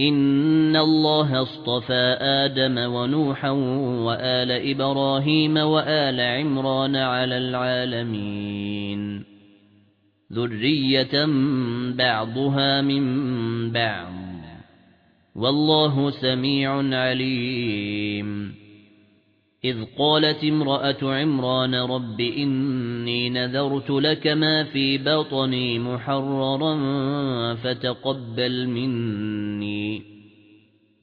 إِنَّ اللَّهَ اصْطَفَى آدَمَ وَنُوحًا وَآلَ إِبْرَاهِيمَ وَآلَ عِمْرَانَ عَلَى الْعَالَمِينَ ذُرِّيَّةً بَعْضُهَا مِنْ بَعْضٍ وَاللَّهُ سَمِيعٌ عَلِيمٌ إِذْ قَالَتِ امْرَأَةُ عِمْرَانَ رَبِّ إِنِّي نَذَرْتُ لَكَ مَا فِي بَطْنِي مُحَرَّرًا فَتَقَبَّلْ مِنِّي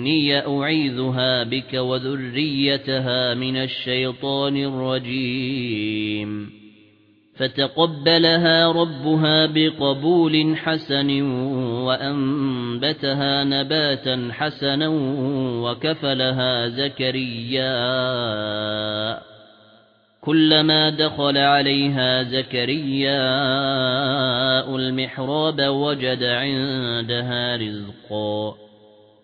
وإني أعيذها بك وذريتها من الشيطان الرجيم. فتقبلها ربها بقبول حسن وأنبتها نباتا حسنا وكفلها زكريا. كلما دخل عليها زكريا المحراب وجد عندها رزقا.